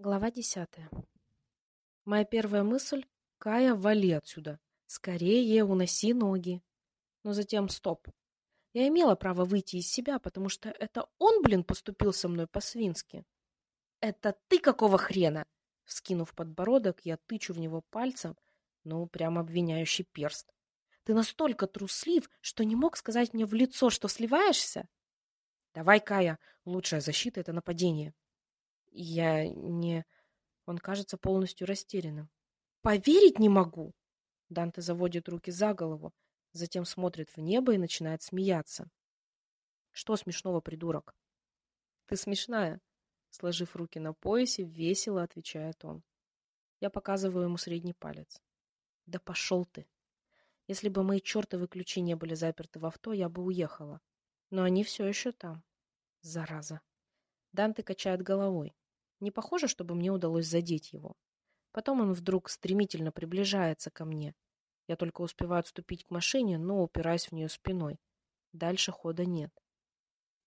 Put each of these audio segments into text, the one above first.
Глава десятая. Моя первая мысль — Кая, вали отсюда. Скорее уноси ноги. Но затем стоп. Я имела право выйти из себя, потому что это он, блин, поступил со мной по-свински. «Это ты какого хрена?» Вскинув подбородок, я тычу в него пальцем, ну, прям обвиняющий перст. «Ты настолько труслив, что не мог сказать мне в лицо, что сливаешься?» «Давай, Кая, лучшая защита — это нападение». Я не... Он кажется полностью растерянным. «Поверить не могу!» Данте заводит руки за голову, затем смотрит в небо и начинает смеяться. «Что смешного, придурок?» «Ты смешная!» Сложив руки на поясе, весело отвечает он. Я показываю ему средний палец. «Да пошел ты!» Если бы мои чертовы ключи не были заперты в авто, я бы уехала. Но они все еще там. Зараза. Данте качает головой. Не похоже, чтобы мне удалось задеть его. Потом он вдруг стремительно приближается ко мне. Я только успеваю отступить к машине, но упираюсь в нее спиной. Дальше хода нет.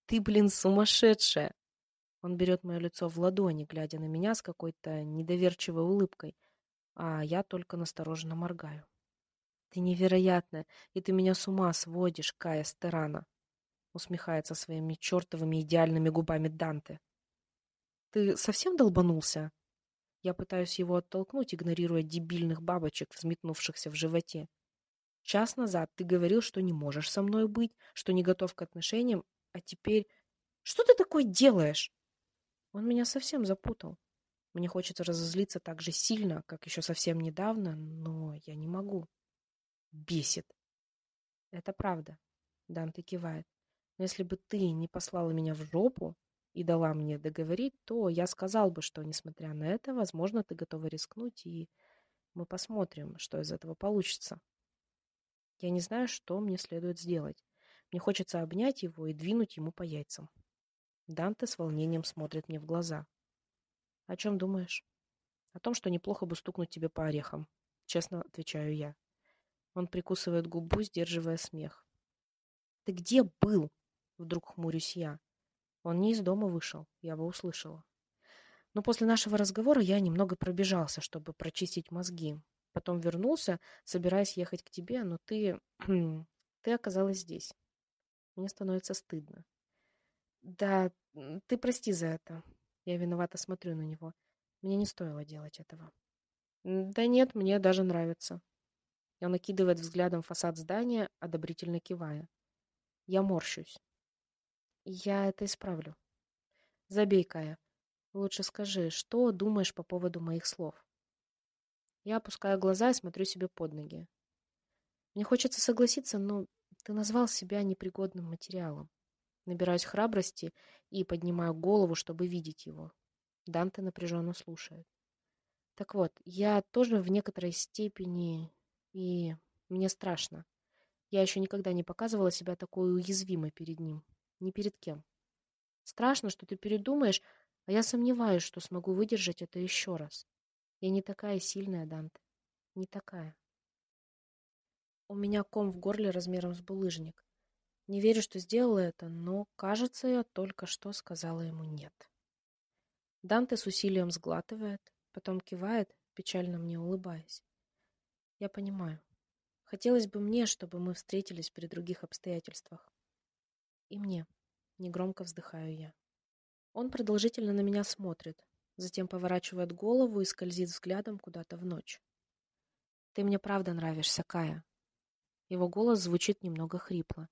«Ты, блин, сумасшедшая!» Он берет мое лицо в ладони, глядя на меня с какой-то недоверчивой улыбкой, а я только настороженно моргаю. «Ты невероятная, и ты меня с ума сводишь, Кая Стерана!» усмехается своими чертовыми идеальными губами Данте. Ты совсем долбанулся? Я пытаюсь его оттолкнуть, игнорируя дебильных бабочек, взметнувшихся в животе. Час назад ты говорил, что не можешь со мной быть, что не готов к отношениям, а теперь... Что ты такое делаешь? Он меня совсем запутал. Мне хочется разозлиться так же сильно, как еще совсем недавно, но я не могу. Бесит. Это правда. Данте кивает. Но если бы ты не послала меня в жопу, и дала мне договорить, то я сказал бы, что, несмотря на это, возможно, ты готова рискнуть, и мы посмотрим, что из этого получится. Я не знаю, что мне следует сделать. Мне хочется обнять его и двинуть ему по яйцам. Данте с волнением смотрит мне в глаза. «О чем думаешь?» «О том, что неплохо бы стукнуть тебе по орехам», — честно отвечаю я. Он прикусывает губу, сдерживая смех. «Ты где был?» — вдруг хмурюсь я. Он не из дома вышел, я бы услышала. Но после нашего разговора я немного пробежался, чтобы прочистить мозги. Потом вернулся, собираясь ехать к тебе, но ты... ты оказалась здесь. Мне становится стыдно. Да, ты прости за это. Я виновато смотрю на него. Мне не стоило делать этого. Да нет, мне даже нравится. Он накидывает взглядом фасад здания, одобрительно кивая. Я морщусь. Я это исправлю. Забей, Кая. Лучше скажи, что думаешь по поводу моих слов? Я опускаю глаза и смотрю себе под ноги. Мне хочется согласиться, но ты назвал себя непригодным материалом. Набираюсь храбрости и поднимаю голову, чтобы видеть его. Данте напряженно слушает. Так вот, я тоже в некоторой степени... И мне страшно. Я еще никогда не показывала себя такой уязвимой перед ним. Ни перед кем. Страшно, что ты передумаешь, а я сомневаюсь, что смогу выдержать это еще раз. Я не такая сильная, Данте. Не такая. У меня ком в горле размером с булыжник. Не верю, что сделала это, но, кажется, я только что сказала ему «нет». Данте с усилием сглатывает, потом кивает, печально мне улыбаясь. Я понимаю. Хотелось бы мне, чтобы мы встретились при других обстоятельствах. И мне. Негромко вздыхаю я. Он продолжительно на меня смотрит, затем поворачивает голову и скользит взглядом куда-то в ночь. «Ты мне правда нравишься, Кая». Его голос звучит немного хрипло.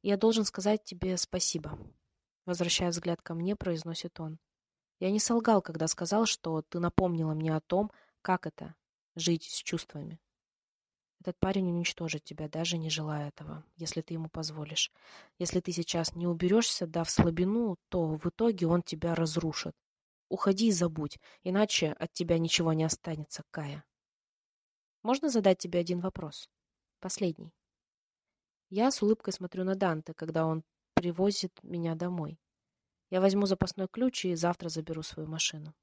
«Я должен сказать тебе спасибо». Возвращая взгляд ко мне, произносит он. «Я не солгал, когда сказал, что ты напомнила мне о том, как это — жить с чувствами. Этот парень уничтожит тебя, даже не желая этого, если ты ему позволишь. Если ты сейчас не уберешься, дав слабину, то в итоге он тебя разрушит. Уходи и забудь, иначе от тебя ничего не останется, Кая. Можно задать тебе один вопрос? Последний. Я с улыбкой смотрю на Данте, когда он привозит меня домой. Я возьму запасной ключ и завтра заберу свою машину.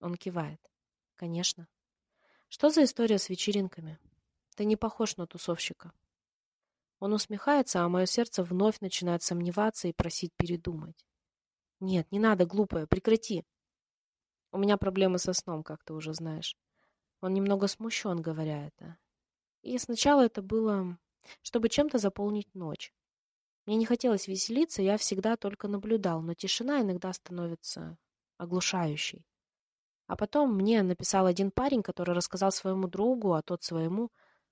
Он кивает. Конечно. Что за история с вечеринками? Ты не похож на тусовщика. Он усмехается, а мое сердце вновь начинает сомневаться и просить передумать. Нет, не надо, глупая, прекрати. У меня проблемы со сном, как ты уже знаешь. Он немного смущен, говоря это. И сначала это было, чтобы чем-то заполнить ночь. Мне не хотелось веселиться, я всегда только наблюдал, но тишина иногда становится оглушающей. А потом мне написал один парень, который рассказал своему другу, а тот своему.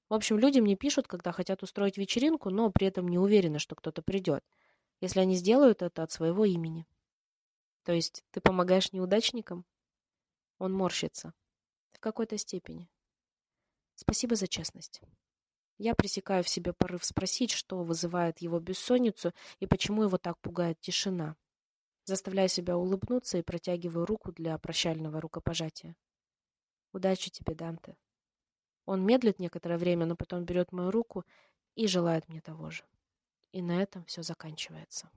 В общем, люди мне пишут, когда хотят устроить вечеринку, но при этом не уверены, что кто-то придет, если они сделают это от своего имени. То есть ты помогаешь неудачникам? Он морщится. В какой-то степени. Спасибо за честность. Я пресекаю в себе порыв спросить, что вызывает его бессонницу и почему его так пугает тишина. Заставляю себя улыбнуться и протягиваю руку для прощального рукопожатия. Удачи тебе, Данте. Он медлит некоторое время, но потом берет мою руку и желает мне того же. И на этом все заканчивается.